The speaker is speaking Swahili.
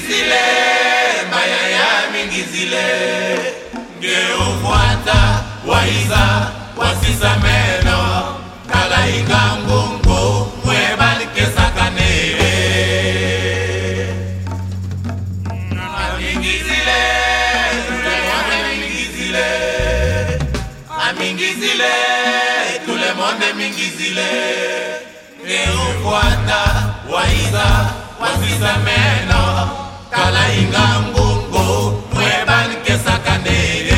zile mayaya mingi zile ngeufuata waiza wasisa meno. Kalainga ngungu webalikesakane mingi zile mingi zile ngeufuata waiza wasisa kala inga mbungu mwebanikesakandege